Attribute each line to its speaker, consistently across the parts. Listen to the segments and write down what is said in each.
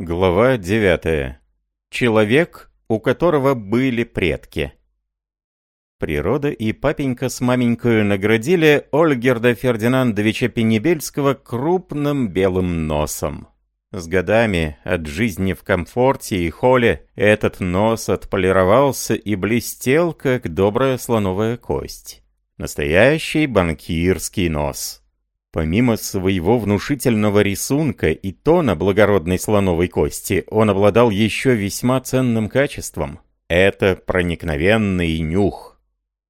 Speaker 1: Глава 9. Человек, у которого были предки. Природа и папенька с маменькой наградили Ольгерда Фердинандовича Пенебельского крупным белым носом. С годами от жизни в комфорте и холе этот нос отполировался и блестел, как добрая слоновая кость. Настоящий банкирский нос. Помимо своего внушительного рисунка и тона благородной слоновой кости, он обладал еще весьма ценным качеством. Это проникновенный нюх.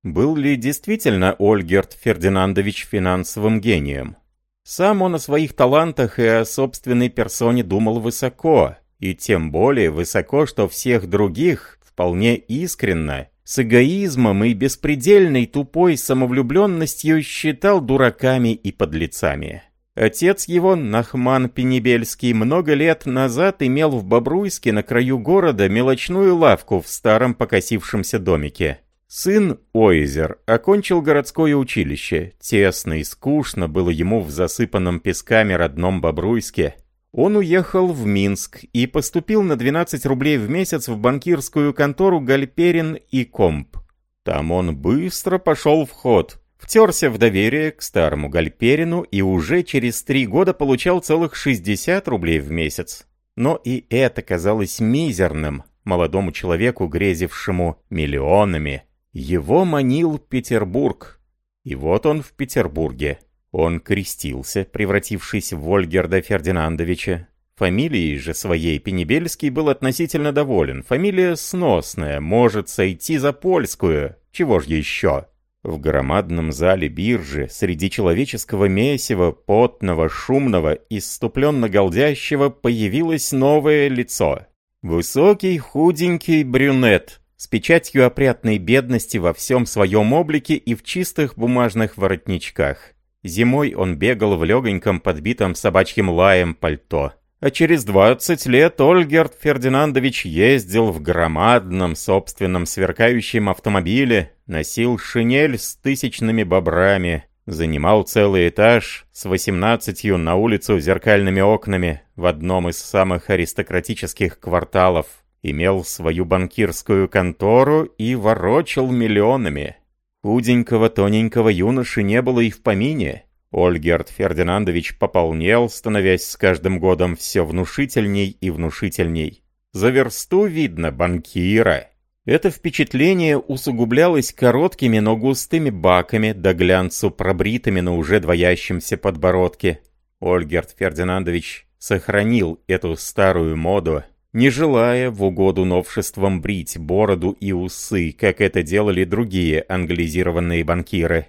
Speaker 1: Был ли действительно Ольгерт Фердинандович финансовым гением? Сам он о своих талантах и о собственной персоне думал высоко, и тем более высоко, что всех других вполне искренно, с эгоизмом и беспредельной тупой самовлюбленностью считал дураками и подлецами. Отец его, Нахман Пенебельский, много лет назад имел в Бобруйске на краю города мелочную лавку в старом покосившемся домике. Сын Ойзер окончил городское училище. Тесно и скучно было ему в засыпанном песками родном Бобруйске. Он уехал в Минск и поступил на 12 рублей в месяц в банкирскую контору Гальперин и Комп. Там он быстро пошел в ход, втерся в доверие к старому Гальперину и уже через три года получал целых 60 рублей в месяц. Но и это казалось мизерным молодому человеку, грезившему миллионами. Его манил Петербург. И вот он в Петербурге. Он крестился, превратившись в Ольгерда Фердинандовича. Фамилией же своей Пенебельский был относительно доволен. Фамилия сносная, может сойти за польскую. Чего ж еще? В громадном зале биржи, среди человеческого месива, потного, шумного, исступленно голдящего, появилось новое лицо. Высокий, худенький брюнет, с печатью опрятной бедности во всем своем облике и в чистых бумажных воротничках. Зимой он бегал в легоньком подбитом собачьим лаем пальто. А через 20 лет Ольгерт Фердинандович ездил в громадном собственном сверкающем автомобиле, носил шинель с тысячными бобрами, занимал целый этаж с 18 на улицу зеркальными окнами в одном из самых аристократических кварталов имел свою банкирскую контору и ворочал миллионами. Худенького, тоненького юноши не было и в помине. Ольгерт Фердинандович пополнел, становясь с каждым годом все внушительней и внушительней. За версту видно банкира. Это впечатление усугублялось короткими, но густыми баками, до глянцу пробритыми на уже двоящемся подбородке. Ольгерт Фердинандович сохранил эту старую моду, не желая в угоду новшествам брить бороду и усы, как это делали другие англизированные банкиры.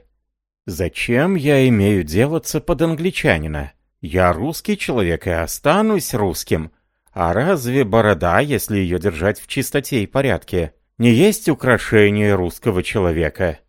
Speaker 1: «Зачем я имею делаться под англичанина? Я русский человек и останусь русским. А разве борода, если ее держать в чистоте и порядке, не есть украшение русского человека?»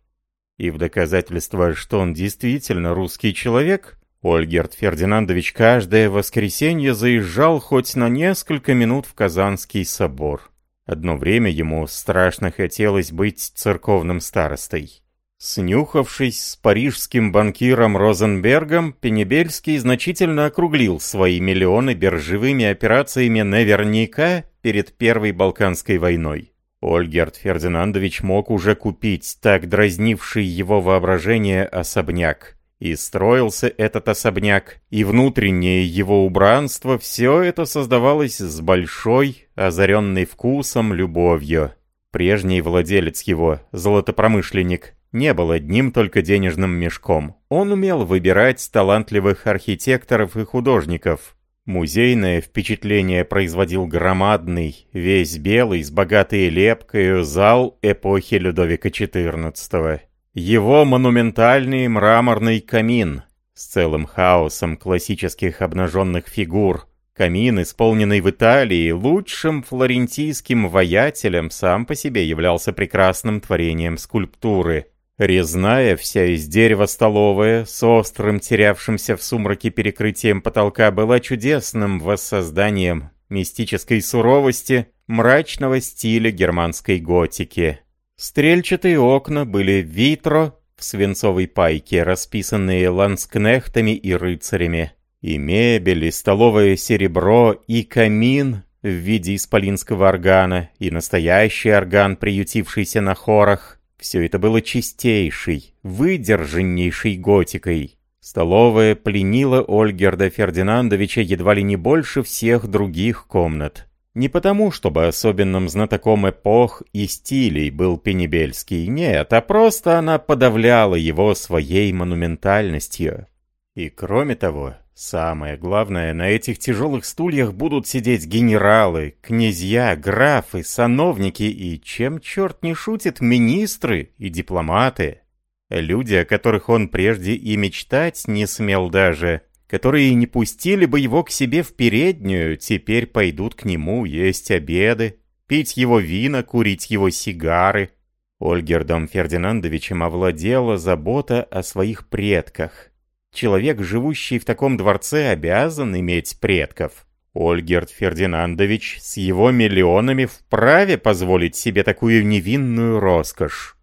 Speaker 1: И в доказательство, что он действительно русский человек, Ольгерт Фердинандович каждое воскресенье заезжал хоть на несколько минут в Казанский собор. Одно время ему страшно хотелось быть церковным старостой. Снюхавшись с парижским банкиром Розенбергом, Пенебельский значительно округлил свои миллионы биржевыми операциями наверняка перед Первой Балканской войной. Ольгерт Фердинандович мог уже купить так дразнивший его воображение особняк. И строился этот особняк, и внутреннее его убранство, все это создавалось с большой, озаренной вкусом, любовью. Прежний владелец его, золотопромышленник, не был одним только денежным мешком. Он умел выбирать талантливых архитекторов и художников. Музейное впечатление производил громадный, весь белый, с богатой лепкой зал эпохи Людовика XIV. Его монументальный мраморный камин с целым хаосом классических обнаженных фигур. Камин, исполненный в Италии лучшим флорентийским воятелем, сам по себе являлся прекрасным творением скульптуры. Резная, вся из дерева столовая, с острым терявшимся в сумраке перекрытием потолка, была чудесным воссозданием мистической суровости, мрачного стиля германской готики. Стрельчатые окна были витро в свинцовой пайке, расписанные ланскнехтами и рыцарями. И мебель, и столовое серебро, и камин в виде исполинского органа, и настоящий орган, приютившийся на хорах. Все это было чистейшей, выдержаннейшей готикой. Столовая пленила Ольгерда Фердинандовича едва ли не больше всех других комнат. Не потому, чтобы особенным знатоком эпох и стилей был Пенебельский, нет, а просто она подавляла его своей монументальностью. И кроме того, самое главное, на этих тяжелых стульях будут сидеть генералы, князья, графы, сановники и, чем черт не шутит, министры и дипломаты. Люди, о которых он прежде и мечтать не смел даже, которые не пустили бы его к себе в переднюю, теперь пойдут к нему есть обеды, пить его вина, курить его сигары. Ольгердом Фердинандовичем овладела забота о своих предках. Человек, живущий в таком дворце, обязан иметь предков. Ольгерд Фердинандович с его миллионами вправе позволить себе такую невинную роскошь.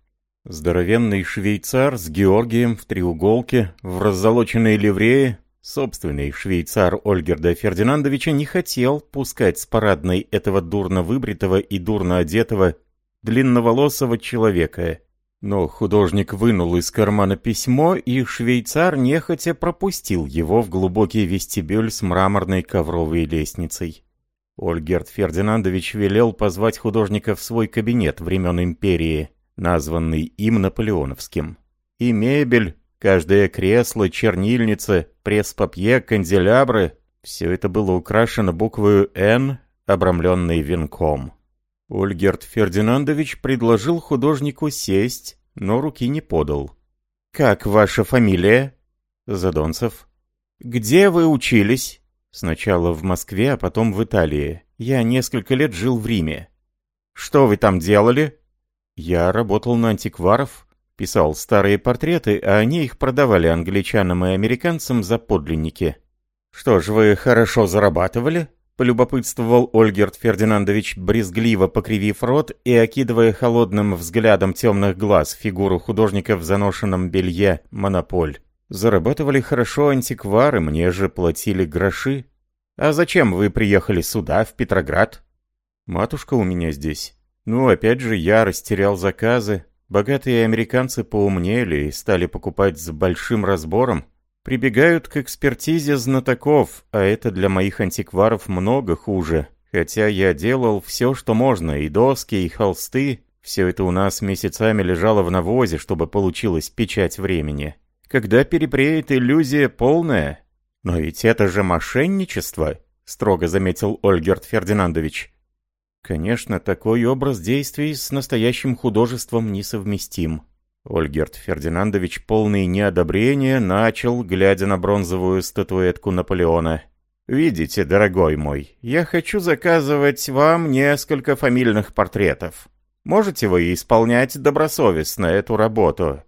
Speaker 1: Здоровенный швейцар с Георгием в треуголке, в раззолоченной ливрее, собственный швейцар Ольгерда Фердинандовича не хотел пускать с парадной этого дурно выбритого и дурно одетого длинноволосого человека, но художник вынул из кармана письмо, и швейцар нехотя пропустил его в глубокий вестибюль с мраморной ковровой лестницей. Ольгерт Фердинандович велел позвать художника в свой кабинет времен империи, названный им Наполеоновским. И мебель, каждое кресло, чернильница, пресс-папье, канделябры — все это было украшено буквою «Н», обрамленной венком. Ольгерт Фердинандович предложил художнику сесть, но руки не подал. «Как ваша фамилия?» «Задонцев». «Где вы учились?» «Сначала в Москве, а потом в Италии. Я несколько лет жил в Риме». «Что вы там делали?» «Я работал на антикваров, писал старые портреты, а они их продавали англичанам и американцам за подлинники». «Что ж, вы хорошо зарабатывали?» полюбопытствовал Ольгерт Фердинандович, брезгливо покривив рот и окидывая холодным взглядом темных глаз фигуру художника в заношенном белье «Монополь». «Зарабатывали хорошо антиквары, мне же платили гроши. А зачем вы приехали сюда, в Петроград?» «Матушка у меня здесь. Ну, опять же, я растерял заказы. Богатые американцы поумнели и стали покупать с большим разбором прибегают к экспертизе знатоков, а это для моих антикваров много хуже. Хотя я делал все, что можно, и доски, и холсты. Все это у нас месяцами лежало в навозе, чтобы получилась печать времени. Когда перепреет иллюзия полная. Но ведь это же мошенничество, строго заметил Ольгерт Фердинандович. Конечно, такой образ действий с настоящим художеством несовместим. Ольгерт Фердинандович, полный неодобрения, начал, глядя на бронзовую статуэтку Наполеона. «Видите, дорогой мой, я хочу заказывать вам несколько фамильных портретов. Можете вы исполнять добросовестно эту работу?»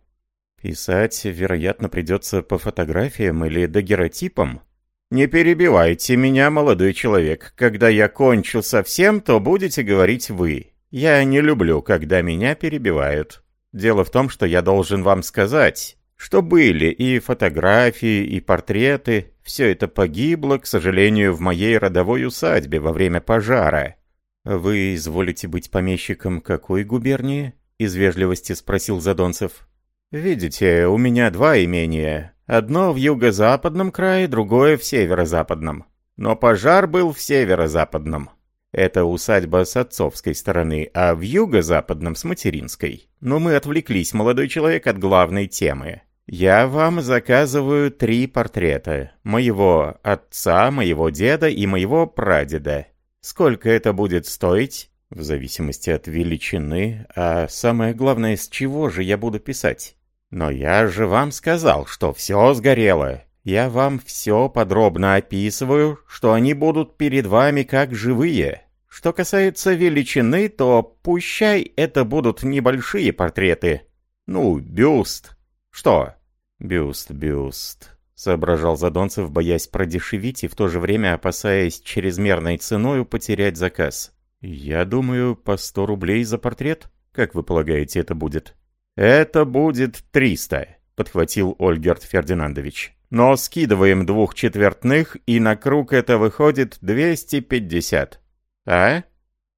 Speaker 1: «Писать, вероятно, придется по фотографиям или дагеротипам?» «Не перебивайте меня, молодой человек. Когда я кончу совсем, то будете говорить вы. Я не люблю, когда меня перебивают». Дело в том, что я должен вам сказать, что были и фотографии, и портреты. Все это погибло, к сожалению, в моей родовой усадьбе во время пожара. «Вы изволите быть помещиком какой губернии?» — из вежливости спросил Задонцев. «Видите, у меня два имения. Одно в юго-западном крае, другое в северо-западном. Но пожар был в северо-западном. Это усадьба с отцовской стороны, а в юго-западном с материнской. Но мы отвлеклись, молодой человек, от главной темы. Я вам заказываю три портрета. Моего отца, моего деда и моего прадеда. Сколько это будет стоить? В зависимости от величины, а самое главное, с чего же я буду писать? Но я же вам сказал, что все сгорело. Я вам все подробно описываю, что они будут перед вами как живые. Что касается величины, то пущай это будут небольшие портреты. Ну, бюст. Что? Бюст, бюст. Соображал Задонцев, боясь продешевить и в то же время опасаясь чрезмерной ценою потерять заказ. «Я думаю, по сто рублей за портрет? Как вы полагаете, это будет?» «Это будет триста», — подхватил Ольгерт Фердинандович. Но скидываем двух четвертных, и на круг это выходит 250. А?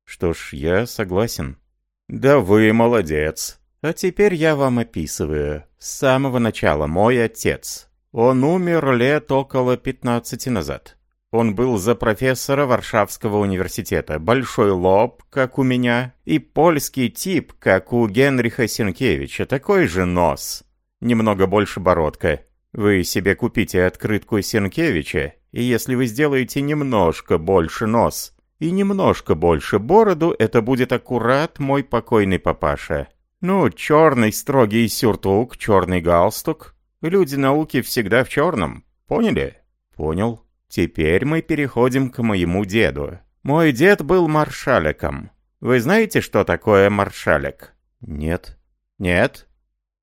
Speaker 1: Что ж, я согласен. Да вы молодец. А теперь я вам описываю. С самого начала мой отец. Он умер лет около 15 назад. Он был за профессора Варшавского университета, большой лоб, как у меня, и польский тип, как у Генриха Сенкевича, такой же нос, немного больше бородка. Вы себе купите открытку Сенкевича, и если вы сделаете немножко больше нос и немножко больше бороду, это будет аккурат мой покойный папаша. Ну, черный строгий сюртук, черный галстук. Люди науки всегда в черном. Поняли? Понял. Теперь мы переходим к моему деду. Мой дед был маршаликом. Вы знаете, что такое маршалик? Нет. Нет?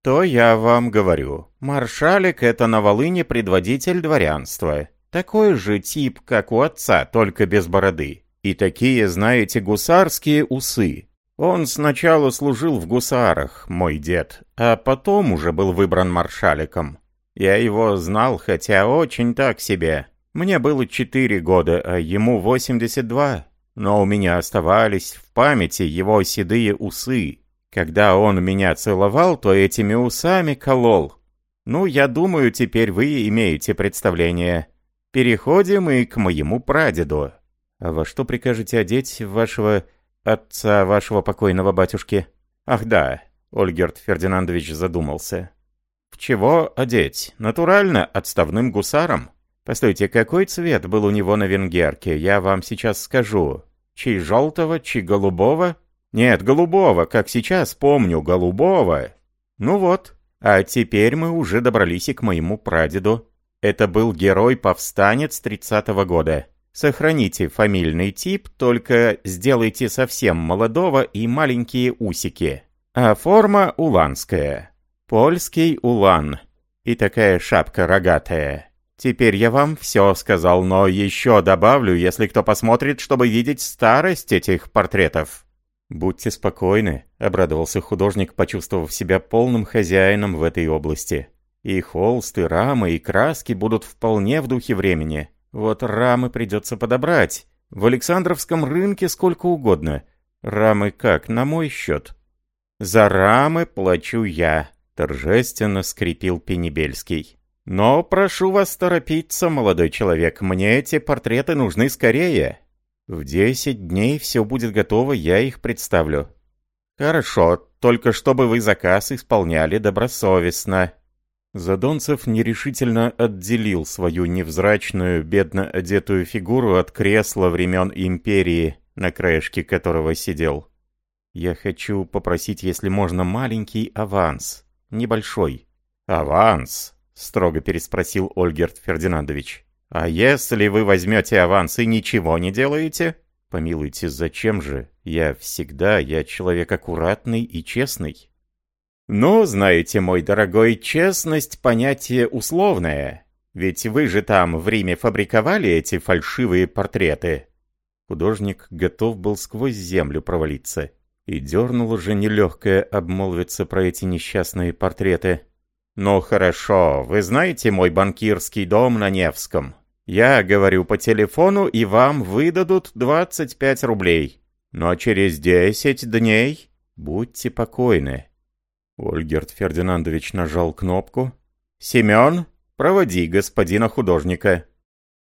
Speaker 1: То я вам говорю. Маршалик — это на Волыне предводитель дворянства. Такой же тип, как у отца, только без бороды. И такие, знаете, гусарские усы. Он сначала служил в гусарах, мой дед, а потом уже был выбран маршаликом. Я его знал, хотя очень так себе. Мне было четыре года, а ему восемьдесят два. Но у меня оставались в памяти его седые усы. Когда он меня целовал, то этими усами колол. Ну, я думаю, теперь вы имеете представление. Переходим и к моему прадеду. А во что прикажете одеть вашего отца, вашего покойного батюшки? Ах да, Ольгерт Фердинандович задумался. В чего одеть? Натурально, отставным гусаром? Постойте, какой цвет был у него на венгерке? Я вам сейчас скажу. Чей желтого, чей голубого? Нет, голубого, как сейчас помню, голубого. Ну вот. А теперь мы уже добрались и к моему прадеду. Это был герой-повстанец 30-го года. Сохраните фамильный тип, только сделайте совсем молодого и маленькие усики. А форма уланская. Польский улан. И такая шапка рогатая. Теперь я вам все сказал, но еще добавлю, если кто посмотрит, чтобы видеть старость этих портретов». «Будьте спокойны», — обрадовался художник, почувствовав себя полным хозяином в этой области. «И холсты, рамы, и краски будут вполне в духе времени. Вот рамы придется подобрать. В Александровском рынке сколько угодно. Рамы как, на мой счет?» «За рамы плачу я», — торжественно скрипел Пенебельский. Но прошу вас торопиться, молодой человек, мне эти портреты нужны скорее. В десять дней все будет готово, я их представлю. Хорошо, только чтобы вы заказ исполняли добросовестно. Задонцев нерешительно отделил свою невзрачную, бедно одетую фигуру от кресла времен империи, на краешке которого сидел. «Я хочу попросить, если можно, маленький аванс. Небольшой». «Аванс?» Строго переспросил Ольгерт Фердинандович. «А если вы возьмете аванс и ничего не делаете?» «Помилуйте, зачем же? Я всегда, я человек аккуратный и честный». «Ну, знаете, мой дорогой, честность — понятие условное. Ведь вы же там в Риме фабриковали эти фальшивые портреты». Художник готов был сквозь землю провалиться. И дернул уже нелегкое обмолвиться про эти несчастные портреты. «Ну хорошо, вы знаете мой банкирский дом на Невском? Я говорю по телефону, и вам выдадут 25 рублей. Но через 10 дней будьте покойны». Ольгерт Фердинандович нажал кнопку. «Семен, проводи господина художника».